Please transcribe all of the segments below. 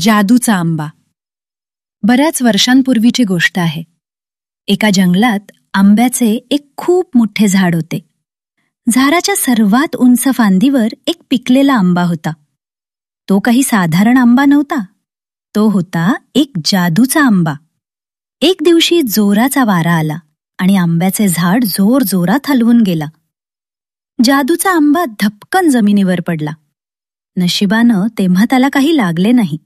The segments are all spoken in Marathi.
जादूचा आंबा. बऱ्याच वर्षांपूर्वीची गोष्ट आहे. एका जंगलात आंब्याचे एक खूप मोठे झाड होते. झाडाच्या सर्वात उंच फांदीवर एक पिकलेला आंबा होता. तो काही साधारण आंबा नव्हता. तो होता एक जादूचा आंबा. एक दिवशी जोराचा वारा आला आणि आंब्याचे झाड जोर जोरात हलवून गेला. जादूचा आंबा धपकन जमिनीवर पडला. नशिबानं तेव्हा त्याला काही लागले नाही.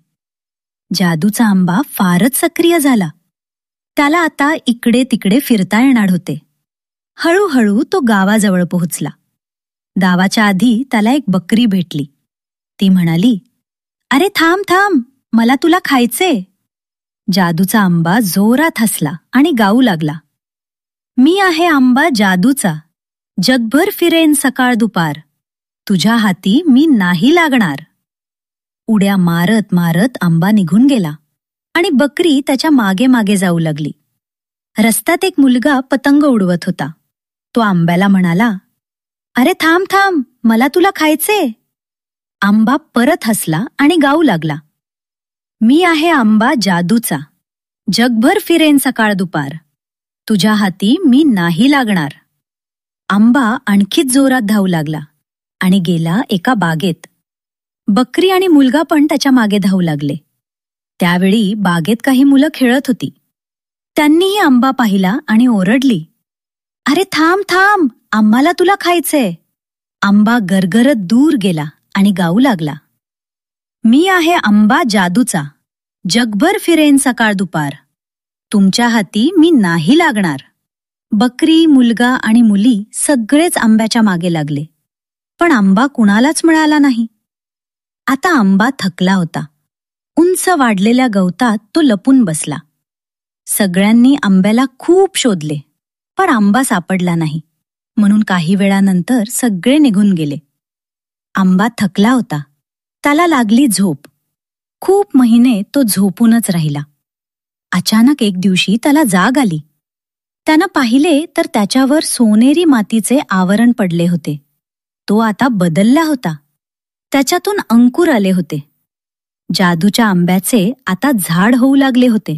जादूचा आंबा फारच सक्रिय झाला. त्याला आता इकडे तिकडे फिरता येणार होते. हळूहळू तो गावाजवळ पोहोचला. गावाच्या आधी त्याला एक बकरी भेटली. ती म्हणाली अरे थांब थांब मला तुला खायचे. जादूचा आंबा जोरात हसला आणि गाऊ लागला. मी आहे आंबा जादूचा. जगभर फिरेन सकाळ दुपार. तुझ्या हाती मी नाही लागणार. उड्या मारत मारत आंबा निघून गेला आणि बकरी त्याच्यामागे मागे जाऊ लागली. रस्त्यात एक मुलगा पतंग उडवत होता. तो आंब्याला म्हणाला अरे थांब थांब मला तुला खायचे आंबा परत हसला आणि गाऊ लागला. मी आहे आंबा जादूचा. जगभर फिरेन सकाळ दुपार. तुझ्या हाती मी नाही लागणार. आंबा आणखीच जोरात धावू लागला आणि गेला एका बागेत. बकरी आणि मुलगा पण त्याच्यामागे धावू लागले. त्यावेळी बागेत काही मुलं खेळत होती. त्यांनीही आंबा पाहिला आणि ओरडली अरे थांब थांब आम्हाला तुला खायचंय. आंबा गरगरत दूर गेला आणि गाऊ लागला मी आहे आंबा जादूचा. जगभर फिरेन सकाळ दुपार. तुमच्या हाती मी नाही लागणार. बकरी मुलगा आणि मुली सगळेच आंब्याच्या मागे लागले पण आंबा कुणालाच मिळाला नाही. आता आंबा थकला होता. उंच वाढलेल्या गवतात तो लपून बसला. सगळ्यांनी आंब्याला खूप शोधले पण आंबा सापडला नाही. म्हणून काही वेळानंतर सगळे निघून गेले. आंबा थकला होता. त्याला लागली झोप. खूप महिने तो झोपूनच राहिला. अचानक एक दिवशी त्याला जाग आली. त्यानं पाहिले तर त्याच्यावर सोनेरी मातीचे आवरण पडले होते. तो आता बदलला होता. त्याच्यातून अंकुर आले होते. जादूच्या आंब्याचे आता झाड होऊ लागले होते.